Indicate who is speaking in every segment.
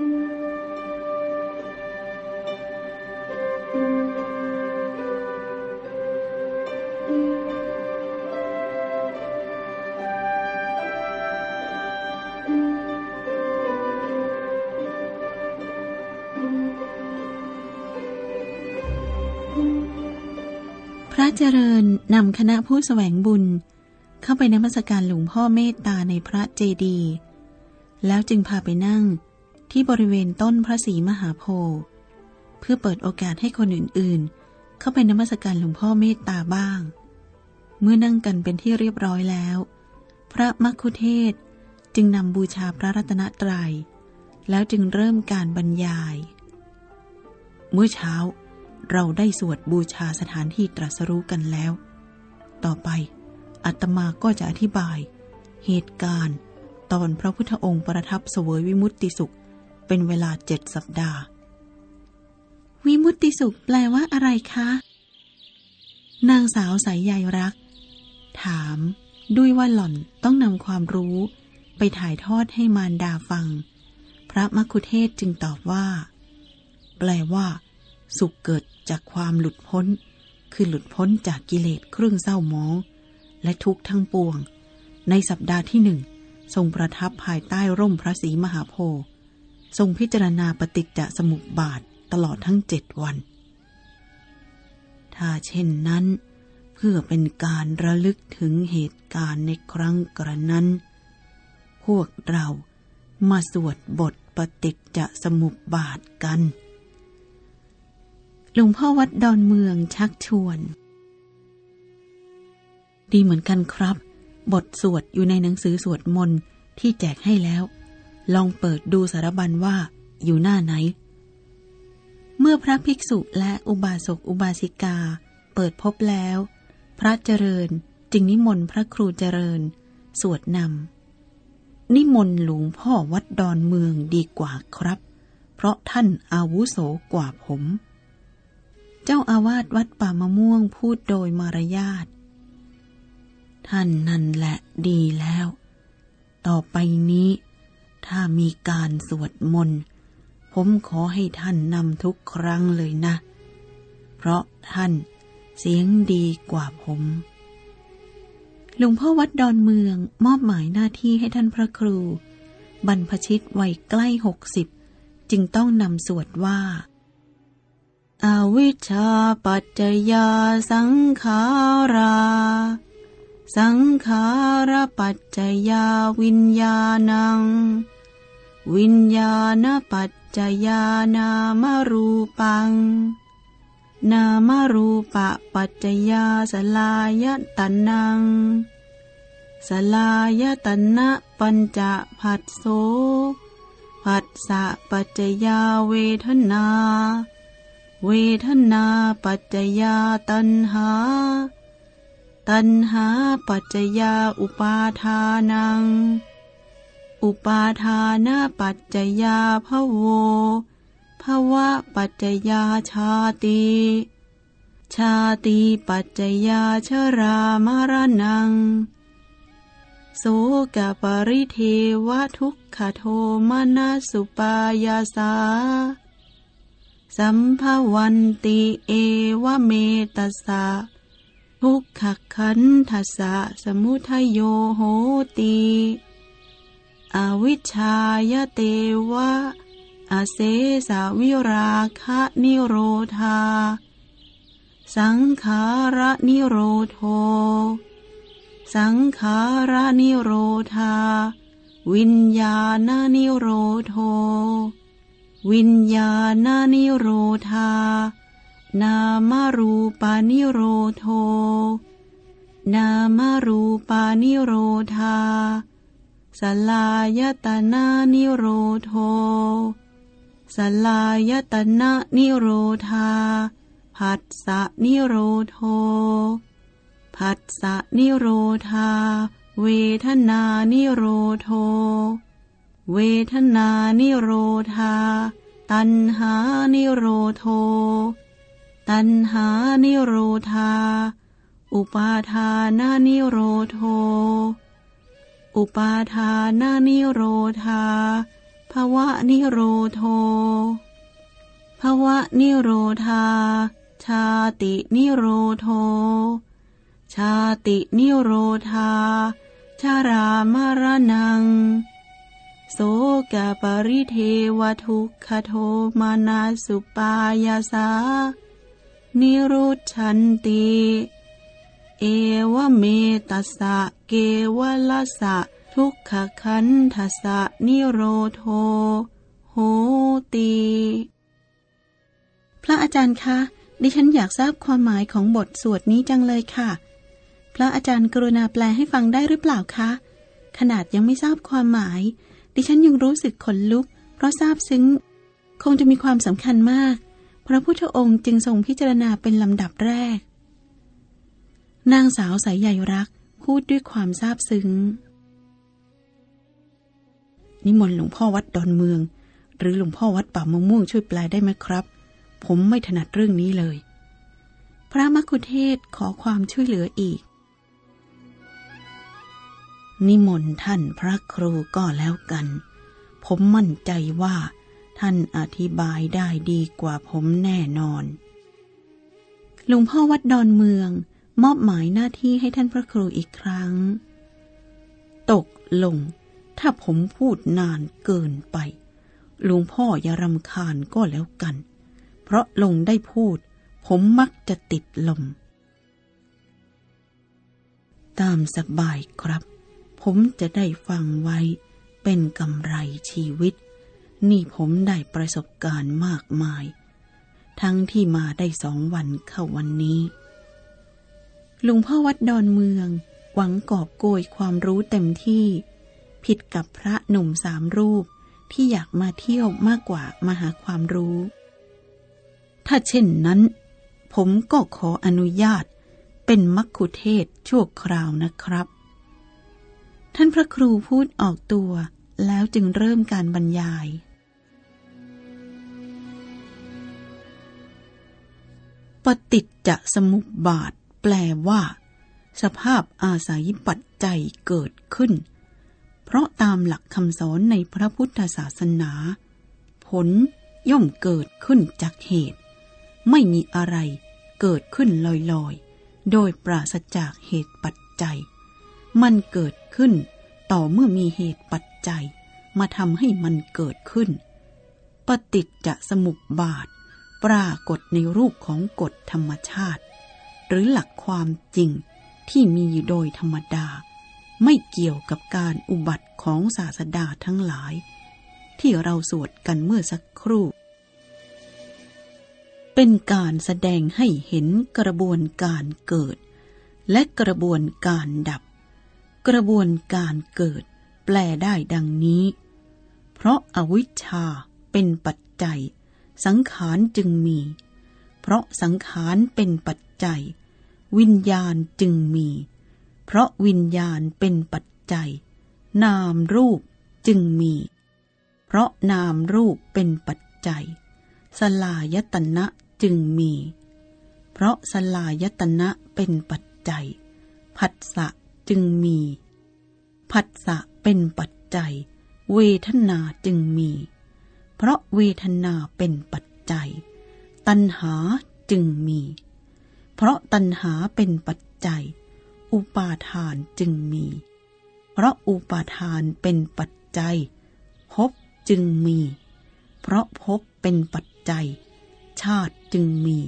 Speaker 1: พระเจริญนำคณะผู้สแสวงบุญ เข้าไปนมัสการหลวงพ่อเมตตาในพระเจดีย์แล้วจึงพาไปนั่ง ที่บริเวณต้นพระศรีมหาโพธิ์เพื่อเปิดโอกาสให้คนอื่นๆ เข้าไปนมัสการหลวงพ่อเมตตาบ้าง เมื่อนั่งกันเป็นที่เรียบร้อยแล้ว พระมัคคุเทศจึงนำบูชาพระรัตนตรยัย แล้วจึงเริ่มการบรรยาย เมื่อเช้าเราได้สวดบูชาสถานที่ตรัสรู้กันแล้ว ต่อไปอัตมาก็จะอธิบาย เหตุการณ์ ตอนพระพุทธองค์ประทับเสวยวิมุตติสุข เป็นเวลาเจ็ดสัปดาห์ วิมุตติสุขแปลว่าอะไรคะ นางสาวสายใยรัก ถาม ด้วยว่าหล่อนต้องนำความรู้ ไปถ่ายทอดให้มารดาฟัง พระมคุเทศจึงตอบว่า แปลว่า สุขเกิดจากความหลุดพ้น คือหลุดพ้นจากกิเลสเครื่องเศร้าหมอง และทุกข์ทั้งปวง ในสัปดาห์ที่หนึ่งทรงประทับภายใต้ร่มพระศรีมหาโพธิ์ ทรงพิจารณาปฏิจจสมุปบาทตลอดทั้งเจ็ดวัน ถ้าเช่นนั้น เพื่อเป็นการระลึกถึงเหตุการณ์ในครั้งกระนั้น พวกเรามาสวดบทปฏิจจสมุปบาทกัน หลวงพ่อวัดดอนเมืองชักชวน ดีเหมือนกันครับ บทสวดอยู่ในหนังสือสวดมนต์ที่แจกให้แล้ว ลองเปิดดูสารบัญว่าอยู่หน้าไหน เมื่อพระภิกษุและอุบาสกอุบาสิกา เปิดพบแล้ว พระเจริญจึงนิมนต์พระครูเจริญ สวดนำนิมนต์หลวงพ่อวัดดอนเมืองดีกว่าครับ เพราะท่านอาวุโสกว่าผม เจ้าอาวาสวัดป่ามะม่วงพูดโดยมารยาทท่านนั่นแหละดีแล้ว ต่อไปนี้ ถ้ามีการสวดมนต์ผมขอให้ท่านนำทุกครั้งเลยนะ เพราะท่านเสียงดีกว่าผมหลวงพ่อวัดดอนเมืองมอบหมายหน้าที่ให้ท่านพระครู บรรพชิตวัยใกล้หกสิบจึงต้องนำสวดว่าอวิชชาปัจจยาสังขารา สังขารปัจจยาวิญญาณัง วิญญาณปัจจยานามรูปัง นามรูปะปัจจยาสลายตันนังสลายตันนะปัญจผัสโสผัสสะปัจจยาเวทนา เวทนาปัจจยาตันหา ตันหาปัจจยาอุปาทานัง อุปาทานาปัจจยาภโวภวะปัจจยาชาติ ชาติปัจจยาชรามรณัง โสกปริเทวทุกขโทมนาสุปายาสา สัมภวันติเอวเมตสะ ทุกขขันทัสสะสมุทโยโหติอวิชายเตวะอาเสสาวิราคะนิโรธา สังขารนิโรโท สังขารนิโรธา วิญญาณนิโรโท วิญญาณนิโรธา นามารูปานิโรโท นามารูปานิโรธาสลายตนานิโรโทสลายตนะนิโรธา ผัสสะนิโรโท ผัสสะนิโรธา เวทนานิโรโท เวทนานิโรธา ตัณหานิโรโท ตัณหานิโรธา อุปาทานานิโรโท อุปาทานานิโรธาภวะนิโรโทภวะนิโรธา ชาตินิโรโท ชาตินิโรธา ชารามารนัง โสกปริเทวทุกขโทมานาสุปายาสา นิรุชันติ เอวเมตัสะเกวลสะทุกขคันทัสะนิโรโทโหตี พระอาจารย์คะ ดิฉันอยากทราบความหมายของบทสวดนี้จังเลยค่ะ พระอาจารย์กรุณาแปลให้ฟังได้หรือเปล่าคะ ขนาดยังไม่ทราบความหมาย ดิฉันยังรู้สึกขนลุก เพราะทราบซึ้ง คงจะมีความสำคัญมาก ระพุทธองค์จึงทรงพิจารณาเป็นลำดับแรก นางสาวสายใหญ่รักพูดด้วยความซาบซึ้ง นิมนต์หลวงพ่อวัดดอนเมือง หรือหลวงพ่อวัดป่ามะม่วงช่วยแปลได้ไหมครับ ผมไม่ถนัดเรื่องนี้เลย พระมกุเทศขอความช่วยเหลืออีก นิมนต์ท่านพระครูก็แล้วกัน ผมมั่นใจว่า ท่านอธิบายได้ดีกว่าผมแน่นอน หลวงพ่อวัดดอนเมือง มอบหมายหน้าที่ให้ท่านพระครูอีกครั้ง ตกลง ถ้าผมพูดนานเกินไป หลวงพ่ออย่ารำคาญก็แล้วกัน เพราะลงได้พูด ผมมักจะติดลม ตามสบายครับ ผมจะได้ฟังไว้เป็นกำไรชีวิต นี่ผมได้ประสบการณ์มากมาย ทั้งที่มาได้สองวันเข้าวันนี้ลุงพ่อวัดดอนเมือง หวังกอบโกยความรู้เต็มที่ ผิดกับพระหนุ่มสามรูปที่อยากมาเที่ยวมากกว่ามาหาความรู้ ถ้าเช่นนั้น ผมก็ขออนุญาตเป็นมัคคุเทศชั่วคราวนะครับ ท่านพระครูพูดออกตัวแล้วจึงเริ่มการบรรยาย ปฏิจจสมุปบาท แปลว่า สภาพอาศัยปัจจัยเกิดขึ้น เพราะตามหลักคำสอนในพระพุทธศาสนา ผลย่อมเกิดขึ้นจากเหตุ ไม่มีอะไรเกิดขึ้นลอยๆ โดยปราศจากเหตุปัจจัย มันเกิดขึ้นต่อเมื่อมีเหตุปัจจัย มาทำให้มันเกิดขึ้น ปฏิจจสมุปบาท ปรากฏในรูปของกฎธรรมชาติ หรือหลักความจริงที่มีอยู่โดยธรรมดา ไม่เกี่ยวกับการอุบัติของศาสดาทั้งหลาย ที่เราสวดกันเมื่อสักครู่ เป็นการแสดงให้เห็นกระบวนการเกิด และกระบวนการดับ กระบวนการเกิด แปลได้ดังนี้ เพราะอาวิชชาเป็นปัจจัย สังขารจึงมี เพราะสังขารเป็นปัจจัย วิญญาณจึงมี เพราะวิญญาณเป็นปัจจัย นามรูปจึงมี เพราะนามรูปเป็นปัจจัย สลายตนะจึงมี เพราะสลายตนะเป็นปัจจัย ผัสสะจึงมี ผัสสะเป็นปัจจัย เวทนาจึงมี เพราะเวทนาเป็นปัจจัย ตัณหาจึงมี เพราะตัณหาเป็นปัจจัย อุปาทานจึงมี เพราะอุปาทานเป็นปัจจัยภพจึงมี เพราะภพเป็นปัจจัย ชาติจึงมี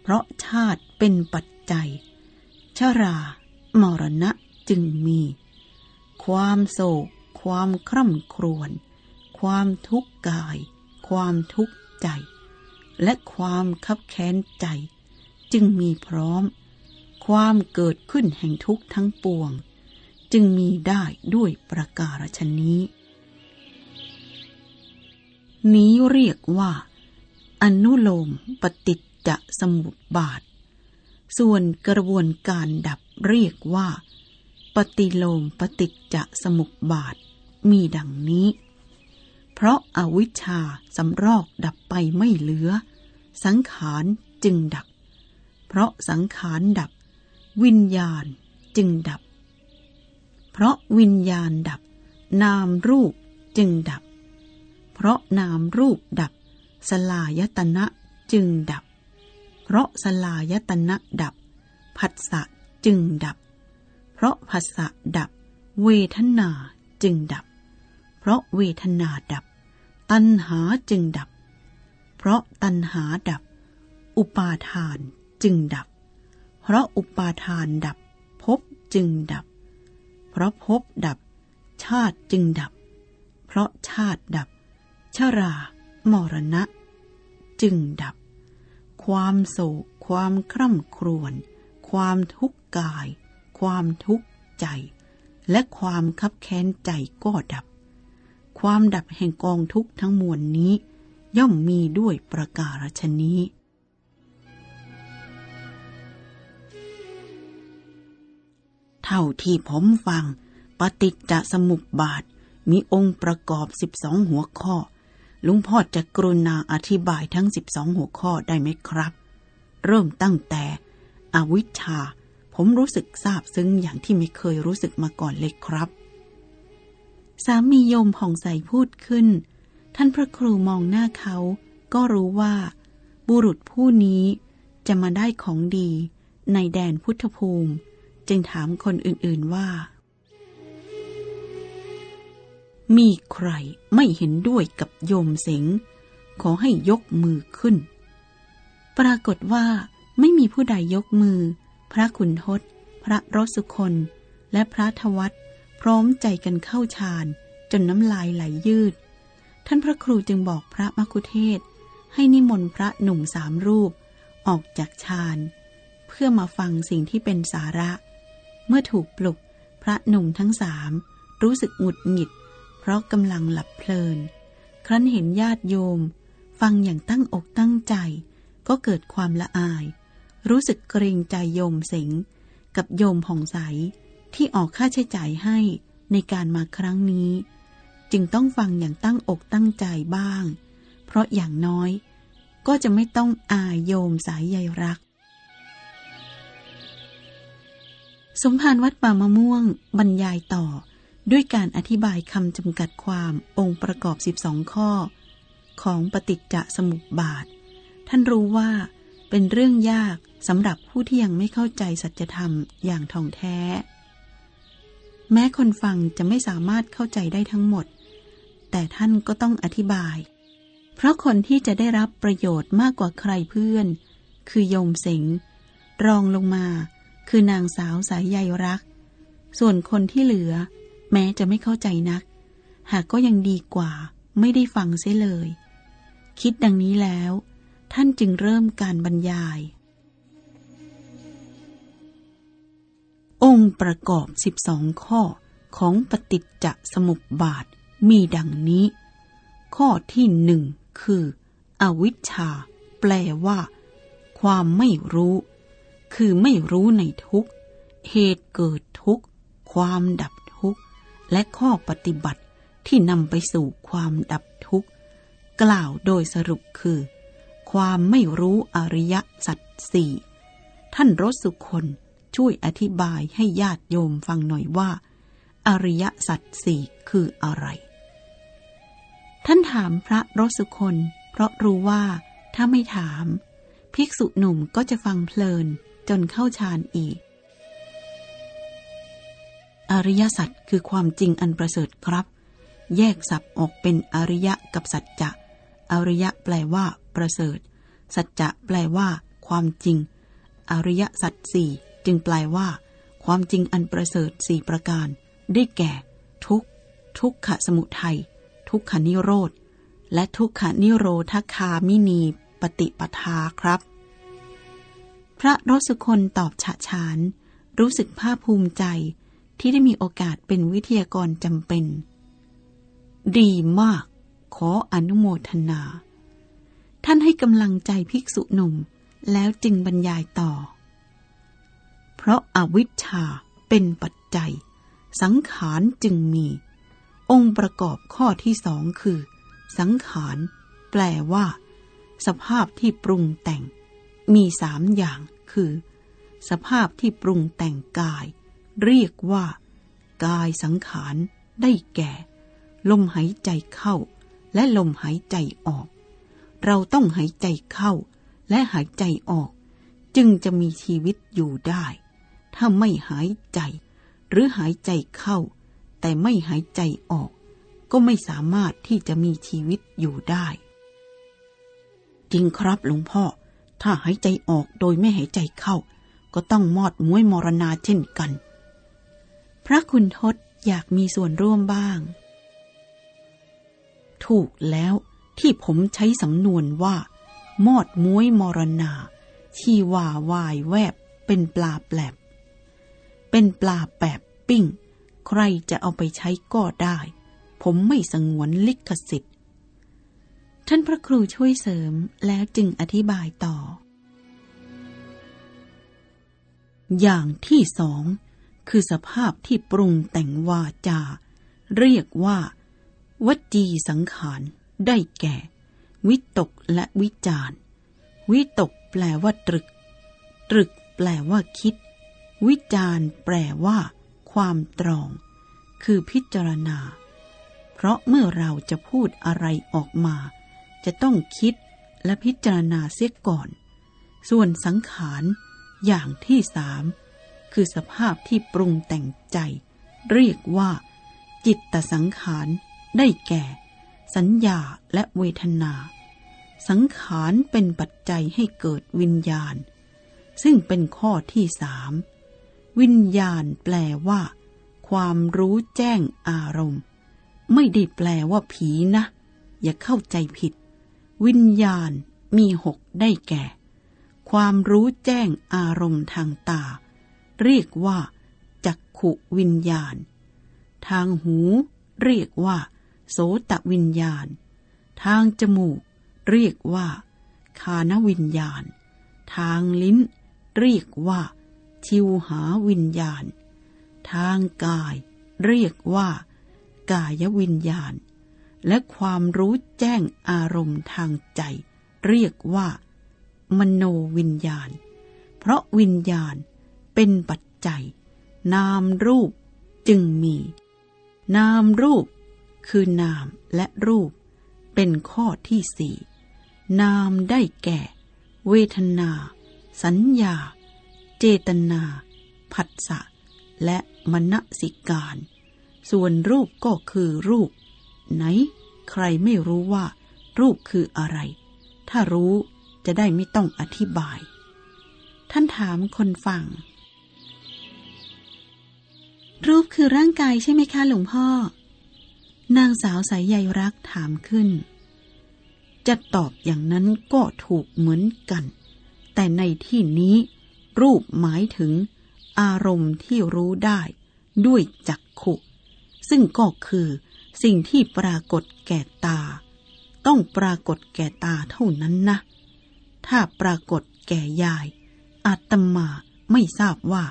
Speaker 1: เพราะชาติเป็นปัจจัย ชรามรณะจึงมี ความโศก ความคร่ำครวญ ความทุกข์กาย ความทุกข์ใจ และความคับแค้นใจ จึงมีพร้อม ความเกิดขึ้นแห่งทุกข์ทั้งปวง จึงมีได้ด้วยประการชนี้ นี้เรียกว่า อนุโลมปฏิจจสมุปบาท ส่วนกระบวนการดับเรียกว่า ปฏิโลมปฏิจจสมุปบาทมีดังนี้ ราะอาวิชชาสำรอกดับไปไม่เหลือ สังขารจึงดับ เพราะสังขารดับ วิญญาณจึงดับ เพราะวิญญาณดับ นามรูปจึงดับ เพราะนามรูปดับ สลายตนะจึงดับ เพราะสลายตนะดับผัสสะจึงดับ เพราะผัสสะดับ เวทนาจึงดับ เพราะเวทนาดับ ตัณหาจึงดับ เพราะตัณหาดับ อุปาทานจึงดับ เพราะอุปาทานดับภพจึงดับ เพราะภพดับ ชาติจึงดับ เพราะชาติดับ ชรามรณะ จึงดับ ความโศก ความคร่ำครวญ ความทุกข์กาย ความทุกข์ใจ และความคับแค้นใจก็ดับ ความดับแห่งกองทุกข์ทั้งมวลนี้ ย่อมมีด้วยประการฉนี้ เท่าที่ผมฟัง ปฏิจจสมุปบาท มีองค์ประกอบ12หัวข้อ ลุงพ่อจะกรุณาอธิบายทั้ง12หัวข้อได้ไหมครับ เริ่มตั้งแต่อวิชชา ผมรู้สึกซาบซึ้งอย่างที่ไม่เคยรู้สึกมาก่อนเลยครับ สามีโยมผ่องใสพูดขึ้น ท่านพระครูมองหน้าเขา ก็รู้ว่า บุรุษผู้นี้จะมาได้ของดี ในแดนพุทธภูมิ จึงถามคนอื่นๆว่า มีใครไม่เห็นด้วยกับโยมเสงขอให้ยกมือขึ้น ปรากฏว่าไม่มีผู้ใดยกมือ พระขุนทศพระรสุคน และพระทวัต พร้อมใจกันเข้าฌานจนน้ำลายไหลยืด ท่านพระครูจึงบอกพระมคุเทศ ให้นิมนต์พระหนุ่มสามรูป ออกจากฌานเพื่อมาฟังสิ่งที่เป็นสาระ เมื่อถูกปลุกพระหนุ่มทั้งสามรู้สึกหงุดหงิด เพราะกำลังหลับเพลิน ครั้นเห็นญาติโยม ฟังอย่างตั้งอกตั้งใจ ก็เกิดความละอาย รู้สึกเกรงใจโยมเสงกับโยมผ่องใส ที่ออกค่าใช้จ่ายให้ในการมาครั้งนี้ จึงต้องฟังอย่างตั้งอกตั้งใจบ้าง เพราะอย่างน้อย ก็จะไม่ต้องอายโยมสายใยรัก สมภารวัดป่ามะม่วงบรรยายต่อด้วยการอธิบายคำจำกัดความองค์ประกอบ 12 ข้อ ของปฏิจจสมุปบาท ท่านรู้ว่าเป็นเรื่องยากสำหรับผู้ที่ยังไม่เข้าใจสัจธรรมอย่างท่องแท้ แม้คนฟังจะไม่สามารถเข้าใจได้ทั้งหมด แต่ท่านก็ต้องอธิบาย เพราะคนที่จะได้รับประโยชน์มากกว่าใครเพื่อน คือโยมเสงรองลงมา คือนางสาวสายใยรัก ส่วนคนที่เหลือ แม้จะไม่เข้าใจนัก หากก็ยังดีกว่า ไม่ได้ฟังเสียเลย คิดดังนี้แล้ว ท่านจึงเริ่มการบรรยาย องค์ประกอบ 12 ข้อของปฏิจจสมุปบาทมีดังนี้ ข้อที่หนึ่งคือ อวิชชา แปลว่า ความไม่รู้ คือไม่รู้ในทุกเหตุเกิดทุกความดับทุกและข้อปฏิบัติที่นำไปสู่ความดับทุกข์ กล่าวโดยสรุปคือ ความไม่รู้อริยสัจสี่ท่านรสุคน ช่วยอธิบายให้ญาติโยมฟังหน่อยว่า อริยสัจสี่คืออะไร ท่านถามพระรสุคน เพราะรู้ว่าถ้าไม่ถาม ภิกษุหนุ่มก็จะฟังเพลินจนเข้าฌานอีก อริยสัจคือความจริงอันประเสริฐครับ แยกสับออกเป็นอริยะกับสัจจะ อริยะแปลว่า ประเสริฐ สัจจะแปลว่า ความจริง อริยสัจสี่ จึงแปลว่า ความจริงอันประเสริฐสี่ประการ ได้แก่ ทุกทุกขสมุทัย ทุกขนิโรธ และทุกขนิโรธคามินีปฏิปทาครับ พระรสุคนตอบฉะฉาน รู้สึกภาคภูมิใจที่ได้มีโอกาสเป็นวิทยากรจำเป็น ดีมาก ขออนุโมทนา ท่านให้กำลังใจภิกษุหนุ่ม แล้วจึงบรรยายต่อ เพราะอาวิชชาเป็นปัจจัย สังขารจึงมี องค์ประกอบข้อที่สองคือ สังขารแปลว่า สภาพที่ปรุงแต่ง มีสามอย่างคือ สภาพที่ปรุงแต่งกาย เรียกว่า กายสังขารได้แก่ ลมหายใจเข้า และลมหายใจออก เราต้องหายใจเข้า และหายใจออก จึงจะมีชีวิตอยู่ได้ ถ้าไม่หายใจ หรือหายใจเข้า แต่ไม่หายใจออก ก็ไม่สามารถที่จะมีชีวิตอยู่ได้ จริงครับหลวงพ่อ ถ้าหายใจออกโดยไม่หายใจเข้า ก็ต้องมอดม้วยมรณาเช่นกัน พระคุณทศอยากมีส่วนร่วมบ้าง ถูกแล้วที่ผมใช้สำนวนว่า มอดม้วยมรณา ชีวาวายแวบเป็นปลาแปลบ เป็นปลาแปบปิ้ง ใครจะเอาไปใช้ก็ได้ ผมไม่สงวนลิขสิทธิ์ ท่านพระครูช่วยเสริมแล้วจึงอธิบายต่อ อย่างที่สอง คือสภาพที่ปรุงแต่งวาจา เรียกว่า วจีสังขาร ได้แก่ วิตกและวิจารวิตกแปลว่าตรึก ตรึกแปลว่าคิด วิจารแปลว่า ความตรอง คือพิจารณา เพราะเมื่อเราจะพูดอะไรออกมา จะต้องคิดและพิจารณาเสียก่อน ส่วนสังขารอย่างที่สามคือสภาพที่ปรุงแต่งใจ เรียกว่า จิตตสังขารได้แก่ สัญญาและเวทนา สังขารเป็นปัจจัยให้เกิดวิญญาณ ซึ่งเป็นข้อที่สาม วิญญาณแปลว่า ความรู้แจ้งอารมณ์ ไม่ได้แปลว่าผีนะ อย่าเข้าใจผิด วิญญาณมีหกได้แก่ ความรู้แจ้งอารมณ์ทางตา เรียกว่า จักขุวิญญาณ ทางหู เรียกว่า โสตวิญญาณ ทางจมูก เรียกว่า คานวิญญาณ ทางลิ้น เรียกว่า ชิวหาวิญญาณ ทางกายเรียกว่า กายวิญญาณ และความรู้แจ้งอารมณ์ทางใจ เรียกว่า มโนวิญญาณ เพราะวิญญาณเป็นปัจจัย นามรูปจึงมี นามรูป คือนามและรูป เป็นข้อที่สี่นามได้แก่ เวทนา สัญญา เจตนา ผัสสะ และมณสิการ ส่วนรูปก็คือรูป ไหน ใครไม่รู้ว่า รูปคืออะไร ถ้ารู้จะได้ไม่ต้องอธิบาย ท่านถามคนฟัง รูปคือร่างกายใช่ไหมคะหลวงพ่อ นางสาวสายใยรักถามขึ้น จะตอบอย่างนั้นก็ถูกเหมือนกัน แต่ในที่นี้ รูปหมายถึง อารมณ์ที่รู้ได้ ด้วยจักขุ ซึ่งก็คือ สิ่งที่ปรากฏแก่ตา ต้องปรากฏแก่ตาเท่านั้นนะ ถ้าปรากฏแก่ยาย อาตมาไม่ทราบว่า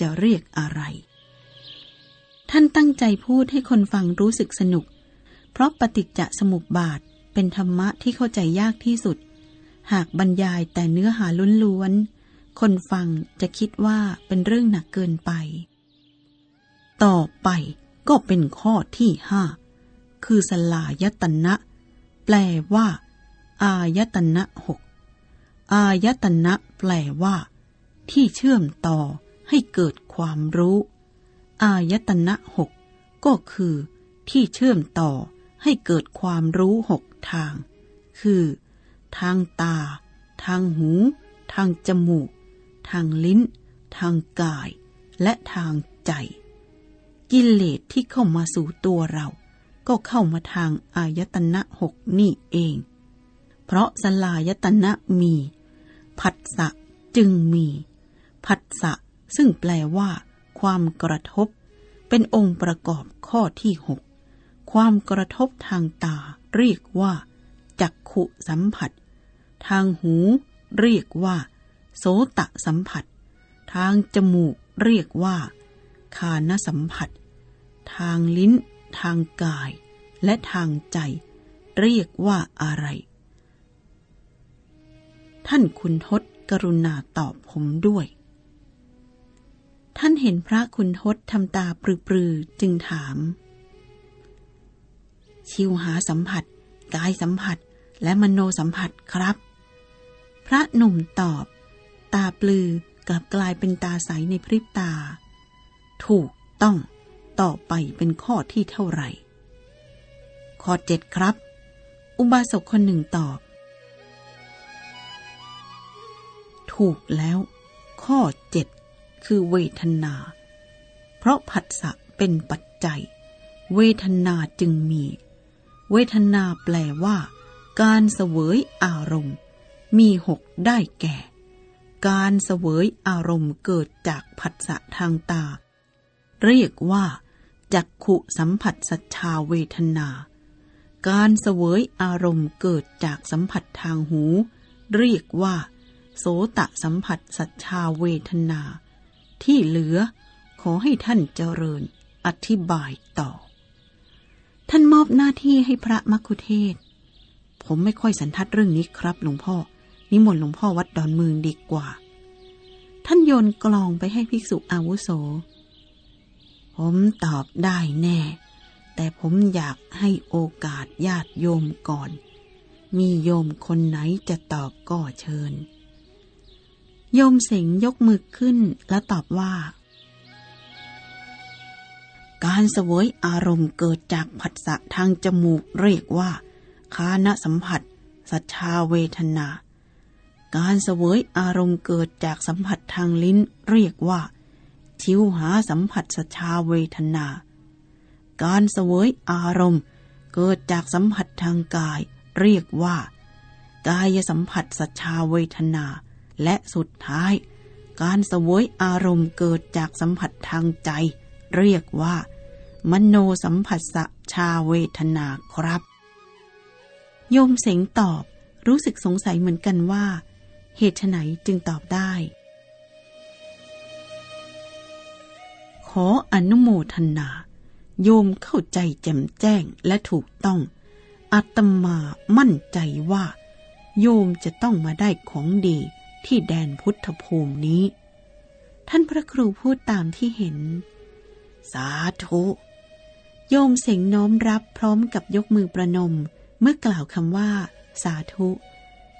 Speaker 1: จะเรียกอะไร ท่านตั้งใจพูดให้คนฟังรู้สึกสนุก เพราะปฏิจจสมุปบาทเป็นธรรมะที่เข้าใจยากที่สุด หากบรรยายแต่เนื้อหาล้วนๆ คนฟังจะคิดว่าเป็นเรื่องหนักเกินไป ต่อไปก็เป็นข้อที่ห้าคือสลายตนะ แปลว่า อายตนะหกอายตนะแปลว่า ที่เชื่อมต่อให้เกิดความรู้ อายตนะหกก็คือ ที่เชื่อมต่อให้เกิดความรู้หกทาง คือ ทางตา ทางหู ทางจมูก ทางลิ้น ทางกาย และทางใจ กิเลสที่เข้ามาสู่ตัวเรา ก็เข้ามาทางอายตนะหกนี่เอง เพราะสลายตนะมี ผัสสะจึงมี ผัสสะซึ่งแปลว่า ความกระทบ เป็นองค์ประกอบข้อที่หกความกระทบทางตาเรียกว่า จักขุสัมผัส ทางหูเรียกว่า โสตะสัมผัส ทางจมูกเรียกว่าคานสัมผัส ทางลิ้น ทางกาย และทางใจ เรียกว่าอะไร ท่านคุณทศกรุณาตอบผมด้วย ท่านเห็นพระคุณทศทำตาปรือๆจึงถาม ชิวหาสัมผัส กายสัมผัสและมโนสัมผัสครับ พระหนุ่มตอบ ตาปลือกลับกลายเป็นตาใสในพริบตา ถูกต้องต่อไปเป็นข้อที่เท่าไหร่ ข้อเจ็ดครับ อุบาสกคนหนึ่งตอบ ถูกแล้ว ข้อเจ็ดคือเวทนา เพราะผัสสะเป็นปัจจัย เวทนาจึงมี เวทนาแปลว่า การเสวยอารมณ์ มีหกได้แก่ การเสวยอารมณ์เกิดจากผัสสะทางตา เรียกว่าจักขุสัมผัสสัชชาเวทนา การเสวยอารมณ์เกิดจากสัมผัสทางหู เรียกว่า โสตะสัมผัสสัชชาเวทนา ที่เหลือขอให้ท่านเจริญอธิบายต่อ ท่านมอบหน้าที่ให้พระมัคคุเทศ ผมไม่ค่อยสันทัดเรื่องนี้ครับหลวงพ่อ นิมนต์หลวงพ่อวัดดอนเมืองดีกว่า ท่านโยนกลองไปให้ภิกษุอาวุโส ผมตอบได้แน่ แต่ผมอยากให้โอกาสญาติโยมก่อน มีโยมคนไหนจะตอบก็เชิญ โยมเสงยกมือขึ้นแล้วตอบว่า การเสวยอารมณ์เกิดจากผัสสะทางจมูกเรียกว่าคานสัมผัสสัชชาเวทนา การเสวยอารมณ์เกิดจากสัมผัสทางลิ้นเรียกว่า ชิวหาสัมผัสสัชาเวทนา การเสวยอารมณ์ เกิดจากสัมผัสทางกาย เรียกว่า กายสัมผัสสัชชาเวทนา และสุดท้าย การเสวยอารมณ์เกิดจากสัมผัสทางใจ เรียกว่า มโนสัมผัสสชาเวทนาครับ โยมเสงตอบรู้สึกสงสัยเหมือนกันว่า เหตุไฉนจึงตอบได้ ขออนุโมทนา โยมเข้าใจแจ่มแจ้งและถูกต้อง อาตมามั่นใจว่า โยมจะต้องมาได้ของดีที่แดนพุทธภูมินี้ ท่านพระครูพูดตามที่เห็น สาธุ โยมเสงน้อมรับพร้อมกับยกมือประนม เมื่อกล่าวคำว่า สาธุ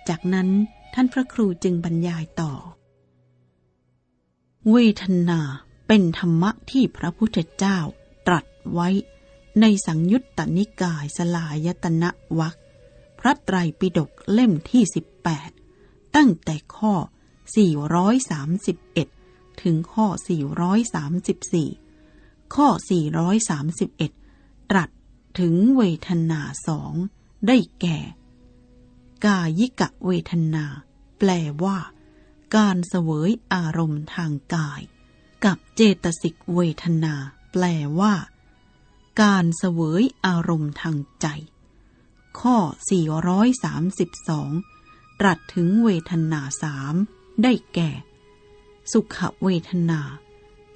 Speaker 1: จากนั้น ท่านพระครูจึงบรรยายต่อ เวทนาเป็นธรรมะที่พระพุทธเจ้าตรัสไว้ ในสังยุตตนิกายสลายตนะวักพระไตรปิฎกเล่มที่ 18 ตั้งแต่ข้อ 431 ถึงข้อ 434 ข้อ 431 ตรัสถึงเวทนาสองได้แก่ กายิกะเวทนา แปลว่า การเสวยอารมณ์ทางกาย กับเจตสิกเวทนา แปลว่า การเสวยอารมณ์ทางใจ ข้อ 432 ตรัสถึงเวทนาสามได้แก่ สุขเวทนา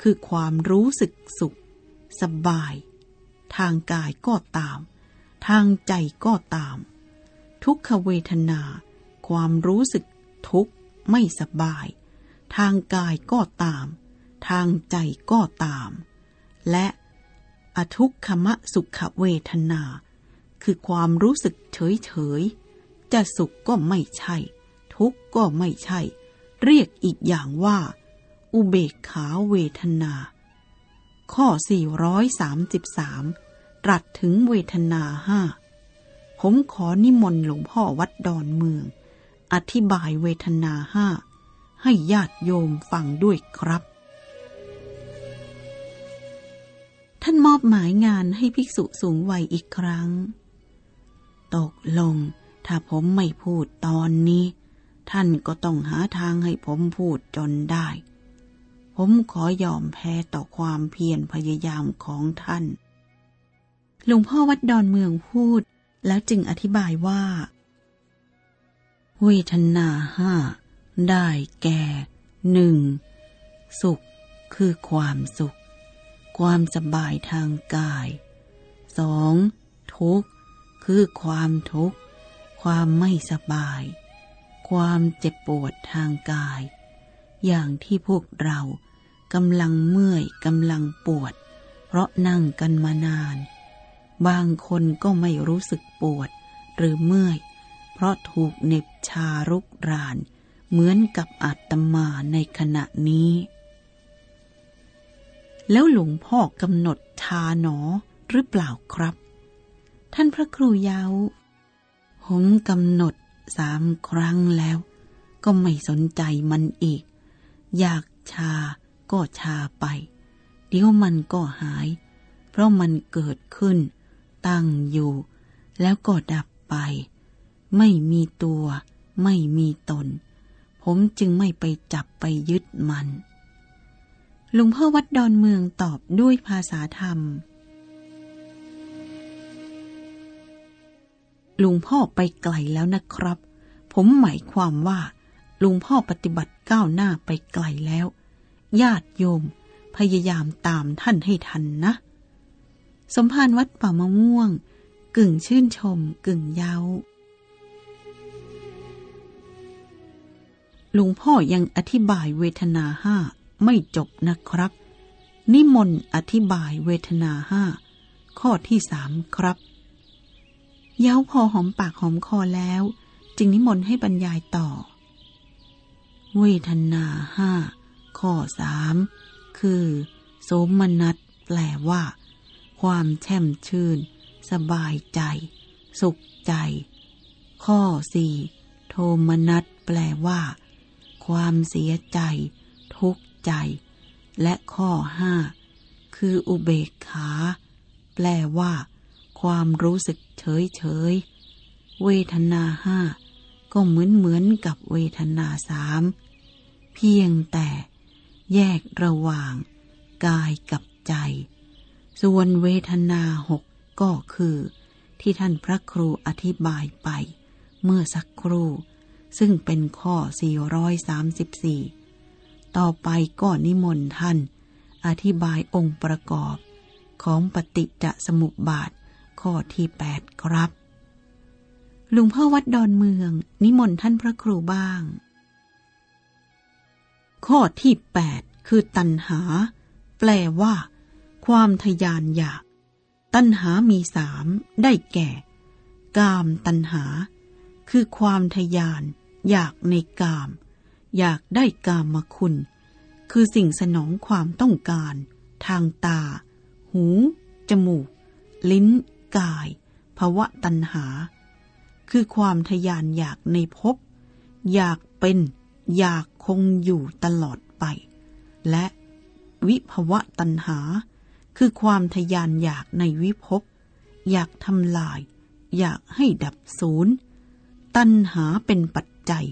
Speaker 1: คือความรู้สึกสุข สบาย ทางกายก็ตาม ทางใจก็ตาม ทุกขเวทนา ความรู้สึกทุกข์ไม่สบาย ทางกายก็ตาม ทางใจก็ตาม และอทุกขมะสุขเวทนา คือความรู้สึกเฉยเฉยจะสุขก็ไม่ใช่ ทุกข์ก็ไม่ใช่ เรียกอีกอย่างว่า อุเบกขาเวทนา ข้อ 433 ตรัสถึงเวทนาห้า ผมขอนิมนต์หลวงพ่อวัดดอนเมือง อธิบายเวทนาห้า ให้ญาติโยมฟังด้วยครับ ท่านมอบหมายงานให้ภิกษุสูงวัยอีกครั้ง ตกลง ถ้าผมไม่พูดตอนนี้ ท่านก็ต้องหาทางให้ผมพูดจนได้ ผมขอยอมแพ้ต่อความเพียรพยายามของท่าน หลวงพ่อวัดดอนเมืองพูด แล้วจึงอธิบายว่า เวทนาห้าได้แก่หนึ่งสุขคือความสุข ความสบายทางกายสองทุกข์คือความทุกข์ ความไม่สบาย ความเจ็บปวดทางกาย อย่างที่พวกเรากำลังเมื่อยกำลังปวด เพราะนั่งกันมานาน บางคนก็ไม่รู้สึกปวดหรือเมื่อย เพราะถูกเน็บชารุกราน เหมือนกับอาตมาในขณะนี้ แล้วหลวงพ่อกำหนดชาหนอหรือเปล่าครับ ท่านพระครูยาวผมกำหนดสามครั้งแล้ว ก็ไม่สนใจมันอีก อยากชาก็ชาไป เดี๋ยวมันก็หาย เพราะมันเกิดขึ้น ตั้งอยู่ แล้วก็ดับไป ไม่มีตัว ไม่มีตน ผมจึงไม่ไปจับไปยึดมันหลวงพ่อวัดดอนเมืองตอบด้วยภาษาธรรมลุงพ่อไปไกลแล้วนะครับ ผมหมายความว่าลุงพ่อปฏิบัติก้าวหน้าไปไกลแล้ว ญาติโยม พยายามตามท่านให้ทันนะ สมภารวัดป่ามะม่วง กึ่งชื่นชม กึ่งเย้าลุงพ่อยังอธิบายเวทนาห้าไม่จบนะครับ นิมนต์อธิบายเวทนาห้าข้อที่สามครับ เย้าพอหอมปากหอมคอแล้ว จึงนิมนต์ให้บรรยายต่อ เวทนาห้าข้อสามคือ โสมนัสแปลว่า ความแช่มชื่น สบายใจ สุขใจ ข้อสี่โทมนัสแปลว่า ความเสียใจ ทุกข์ใจ และข้อห้าคืออุเบกขา แปลว่า ความรู้สึกเฉยเฉยเวทนาห้าก็เหมือนเหมือนกับเวทนาสามเพียงแต่แยกระหว่าง กายกับใจ ส่วนเวทนาหกก็คือ ที่ท่านพระครูอธิบายไป เมื่อสักครู่ ซึ่งเป็นข้อ 434 ต่อไปก็นิมนต์ท่าน อธิบายองค์ประกอบ ของปฏิจจสมุปบาทข้อที่แปดครับหลวงพ่อวัดดอนเมือง นิมนต์ท่านพระครูบ้าง ข้อที่แปดคือตัณหา แปลว่า ความทยานอยาก ตัณหามีสามได้แก่ กามตัณหา คือความทยาน อยากในกาม อยากได้กามมาคุณ คือสิ่งสนองความต้องการ ทางตา หู จมูก ลิ้น กายภาวะตัณหา คือความทยานอยากในภพอยากเป็น อยากคงอยู่ตลอดไป และวิภวะตัณหา คือความทยานอยากในวิภพ อยากทำลาย อยากให้ดับศูนย์ ตัณหาเป็นปัจจัย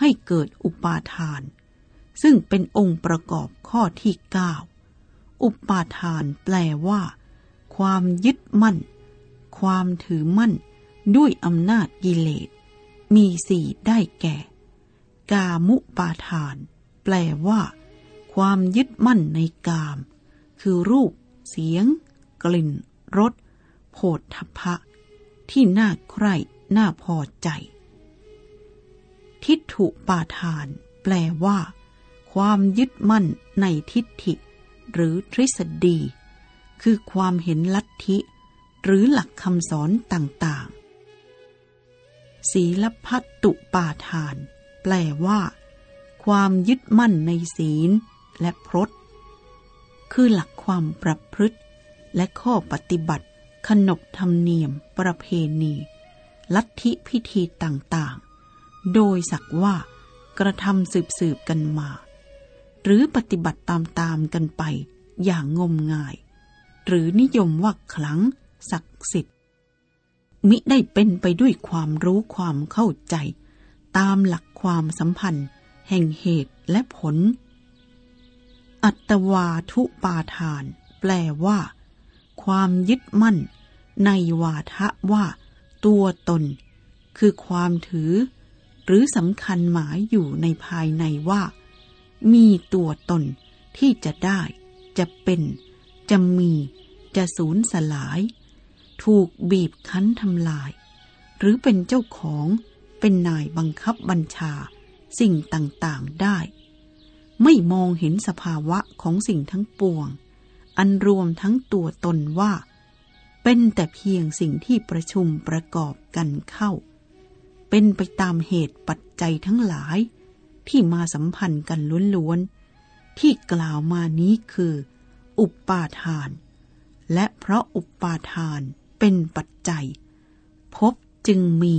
Speaker 1: ให้เกิดอุปาทาน ซึ่งเป็นองค์ประกอบข้อที่เก้าอุปาทานแปลว่า ความยึดมั่น ความถือมั่น ด้วยอำนาจกิเลส มีสี่ได้แก่ กามุปาทาน แปลว่า ความยึดมั่นในกาม คือรูป เสียง กลิ่นรสโผฏฐพะ ที่น่าใคร่น่าพอใจ ทิฏฐุปาทาน แปลว่า ความยึดมั่นในทิฏฐิ หรือทฤษฎี คือความเห็นลัทธิ หรือหลักคำสอนต่างๆ ศีลพัตตุปาทาน แปลว่า ความยึดมั่นในศีลและพรตคือหลัก ความประพฤติ และข้อปฏิบัติ ขนบธรรมเนียม ประเพณี ลัทธิพิธีต่างๆ โดยสักว่ากระทำสืบๆกันมา หรือปฏิบัติตามๆกันไปอย่างงมงาย หรือนิยมว่าคลังศักดิ์สิทธิ์ มิได้เป็นไปด้วยความรู้ความเข้าใจ ตามหลักความสัมพันธ์ แห่งเหตุและผล อัตวาทุปาทาน แปลว่า ความยึดมั่น ในวาทะว่า ตัวตน คือความถือ หรือสำคัญหมายอยู่ในภายในว่า มีตัวตนที่จะได้ จะเป็น จะมี จะสูญสลาย ถูกบีบคั้นทำลาย หรือเป็นเจ้าของ เป็นนายบังคับบัญชา สิ่งต่าง ๆ ได้ ไม่มองเห็นสภาวะของสิ่งทั้งปวง อันรวมทั้งตัวตนว่า เป็นแต่เพียงสิ่งที่ประชุมประกอบกันเข้า เป็นไปตามเหตุปัจจัยทั้งหลาย ที่มาสัมพันธ์กันล้วนๆ ที่กล่าวมานี้คือ อุปปาทาน และเพราะอุปปาทานเป็นปัจจัย พบจึงมี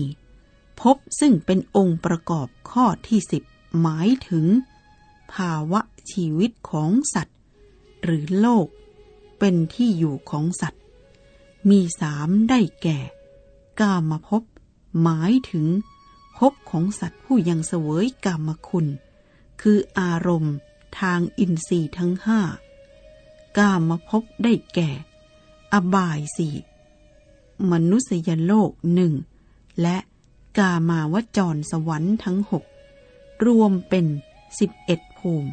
Speaker 1: พบซึ่งเป็นองค์ประกอบข้อที่สิบหมายถึง ภาวะชีวิตของสัตว์ หรือโลก เป็นที่อยู่ของสัตว์ มีสามได้แก่ กามภพหมายถึงภพของสัตว์ผู้ยังเสวยกามคุณ คืออารมณ์ทางอินทรีย์ทั้งห้ากามภพได้แก่ อบายสี่มนุษยโลกหนึ่งและกามาวจรสวรรค์ทั้งหกรวมเป็นสิบเอ็ด ภูมิ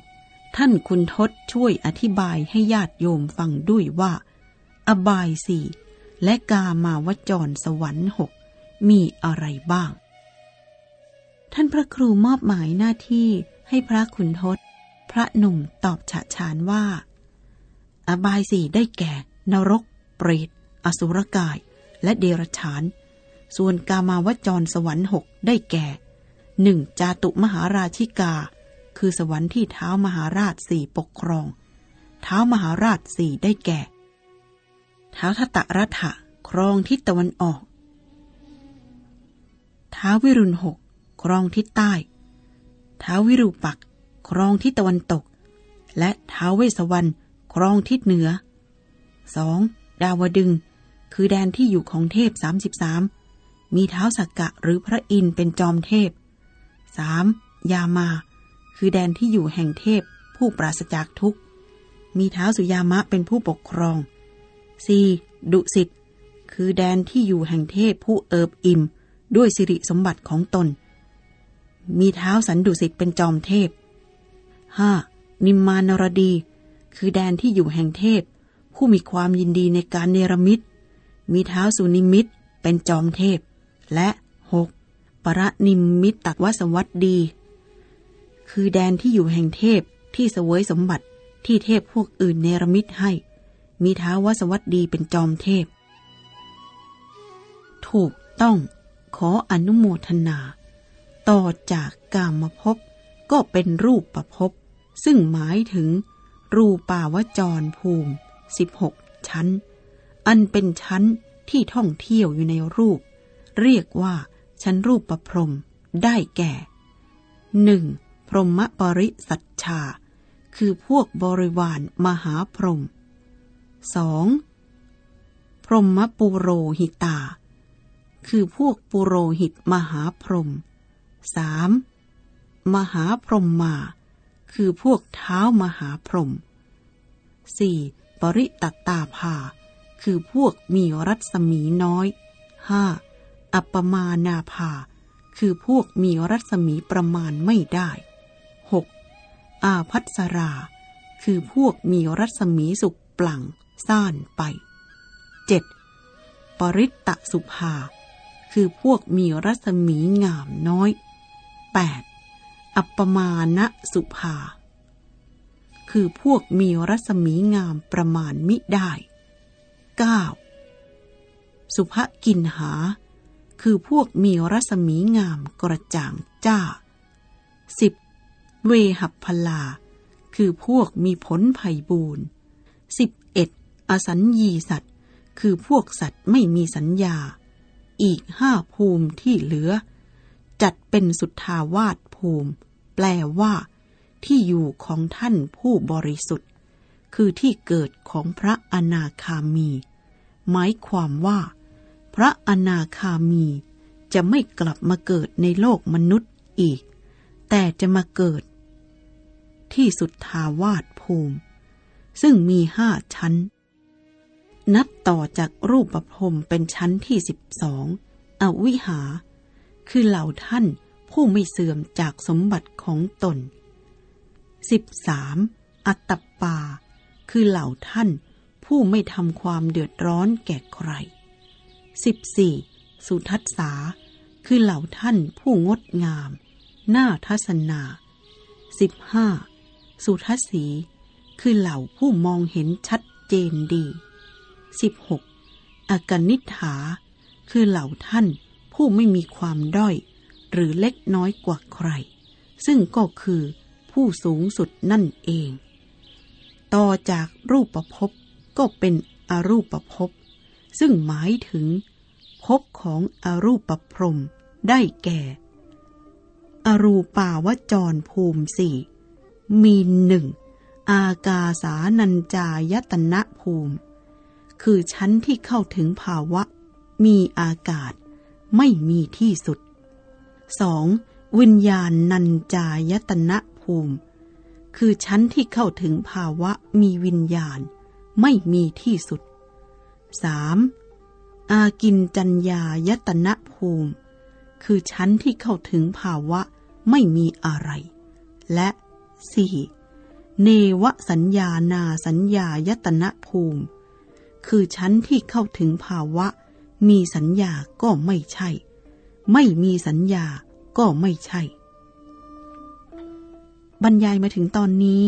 Speaker 1: ท่านคุณทศช่วยอธิบายให้ญาติโยมฟังด้วยว่า อบายสี่และกามาวจรสวรรค์หกมีอะไรบ้าง ท่านพระครูมอบหมายหน้าที่ให้พระคุณทศ พระหนุ่มตอบฉะฉานว่า อบายสี่ได้แก่ นรก เปรต อสุรกาย และเดรัจฉาน ส่วนกามาวจรสวรรค์หกได้แก่หนึ่งจาตุมหาราชิกา คือสวรรค์ที่เท้ามหาราชสี่ปกครอง เท้ามหาราชสี่ได้แก่ เท้าทตะรัฐะครองทิศตะวันออกเท้าวิรุณหกครองทิศใต้เท้าวิรูปักครองทิศตะวันตก และเท้าเวสวรรณครองทิศเหนือสองดาวดึง คือแดนที่อยู่ของเทพสามสิบสามมีเท้าสักกะหรือพระอินทร์เป็นจอมเทพ 3. ยามา คือแดนที่อยู่แห่งเทพผู้ปราศจากทุกข์ มีเท้าสุยามะเป็นผู้ปกครอง 4. ดุสิตคือแดนที่อยู่แห่งเทพผู้เอิบอิ่ม ด้วยสิริสมบัติของตน มีเท้าสันดุสิตเป็นจอมเทพ 5. นิมมานรดี คือแดนที่อยู่แห่งเทพ ผู้มีความยินดีในการเนรมิต มีเท้าสุนิมิตเป็นจอมเทพ และ 6. ประนิมมิตตักวสวัสดี คือแดนที่อยู่แห่งเทพที่เสวยสมบัติที่เทพพวกอื่นเนรมิตให้ มีท้าวสวัสดีเป็นจอมเทพ ถูกต้องขออนุโมทนา ต่อจากกามภพก็เป็นรูปประพบซึ่งหมายถึง รูปาวจรภูมิ 16 ชั้น อันเป็นชั้นที่ท่องเที่ยวอยู่ในรูป เรียกว่าชั้นรูปประพรมได้แก่หนึ่ง พรหมปริสัชชา คือพวกบริวารมหาพรหมสองพรหมปุโรหิตา คือพวกปุโรหิตมหาพรหมสามมหาพรหมมา คือพวกเท้ามหาพรหมสี่ปริตัตตาภา คือพวกมีรัศมีน้อยห้าอัปมานาภา คือพวกมีรัศมีประมาณไม่ได้ อาพัสรา คือพวกมีรัศมีสุกปลังซ่านไป 7. ปริตตสุภา คือพวกมีรัศมีงามน้อย 8. อัปปมาณสุภา คือพวกมีรัศมีงามประมาณมิได้ 9. สุภกินหา คือพวกมีรัศมีงามกระจ่างจ้าสิบ เวหับพลา คือพวกมีผลไพ่บูนสิบเอ็ดอสัญญีสัตว์ คือพวกสัตว์ไม่มีสัญญา อีกห้าภูมิที่เหลือ จัดเป็นสุทธาวาสภูมิ แปลว่า ที่อยู่ของท่านผู้บริสุทธิ์ คือที่เกิดของพระอนาคามี หมายความว่า พระอนาคามีจะไม่กลับมาเกิดในโลกมนุษย์อีก แต่จะมาเกิด ที่สุดทาวาสภูมิ ซึ่งมีห้าชั้น นับต่อจากรูปประพรมเป็นชั้นที่สิบสองอวิหา คือเหล่าท่านผู้ไม่เสื่อมจากสมบัติของตนสิบสามอัตตปา คือเหล่าท่านผู้ไม่ทำความเดือดร้อนแก่ใคร 14. สุทัศสา คือเหล่าท่านผู้งดงามน่าทัศนา 15. สุทัศสี คือเหล่าผู้มองเห็นชัดเจนดี 16. อากนิฐา คือเหล่าท่านผู้ไม่มีความด้อย หรือเล็กน้อยกว่าใคร ซึ่งก็คือผู้สูงสุดนั่นเอง ต่อจากรูปประพบก็เป็นอรูปประพบซึ่งหมายถึงภพของอรูปประพรมได้แก่ อรูปาวจรภูมิสี่ มีหนึ่ง อากาสานัญจายตนะภูมิ คือชั้นที่เข้าถึงภาวะ มีอากาศ ไม่มีที่สุด 2. วิญญาณนัญจายตนะภูมิ คือชั้นที่เข้าถึงภาวะมีวิญญาณ ไม่มีที่สุด 3. อากินจัญญายตนะภูมิ คือชั้นที่เข้าถึงภาวะไม่มีอะไร และ 4. เนวสัญญานาสัญญายตนะภูมิ คือชั้นที่เข้าถึงภาวะ มีสัญญาก็ไม่ใช่ ไม่มีสัญญาก็ไม่ใช่ บรรยายมาถึงตอนนี้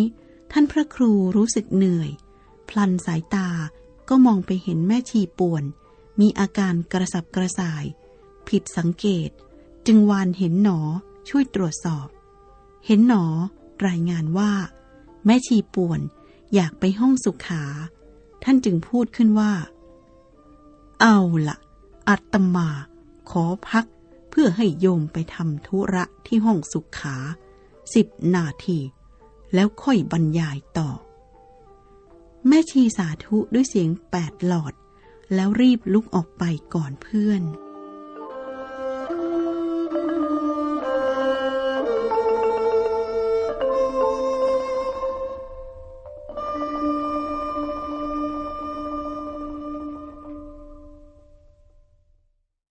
Speaker 1: ท่านพระครูรู้สึกเหนื่อย พลันสายตาก็มองไปเห็นแม่ชีป่วน มีอาการกระสับกระส่าย ผิดสังเกต จึงวานเห็นหนอช่วยตรวจสอบ เห็นหนอ รายงานว่า แม่ชีป่วนอยากไปห้องสุขา ท่านจึงพูดขึ้นว่า เอาละอัตมาขอพักเพื่อให้โยมไปทำธุระที่ห้องสุขาสิบนาที แล้วค่อยบรรยายต่อ แม่ชีสาธุด้วยเสียงแปดหลอด แล้วรีบลุกออกไปก่อนเพื่อน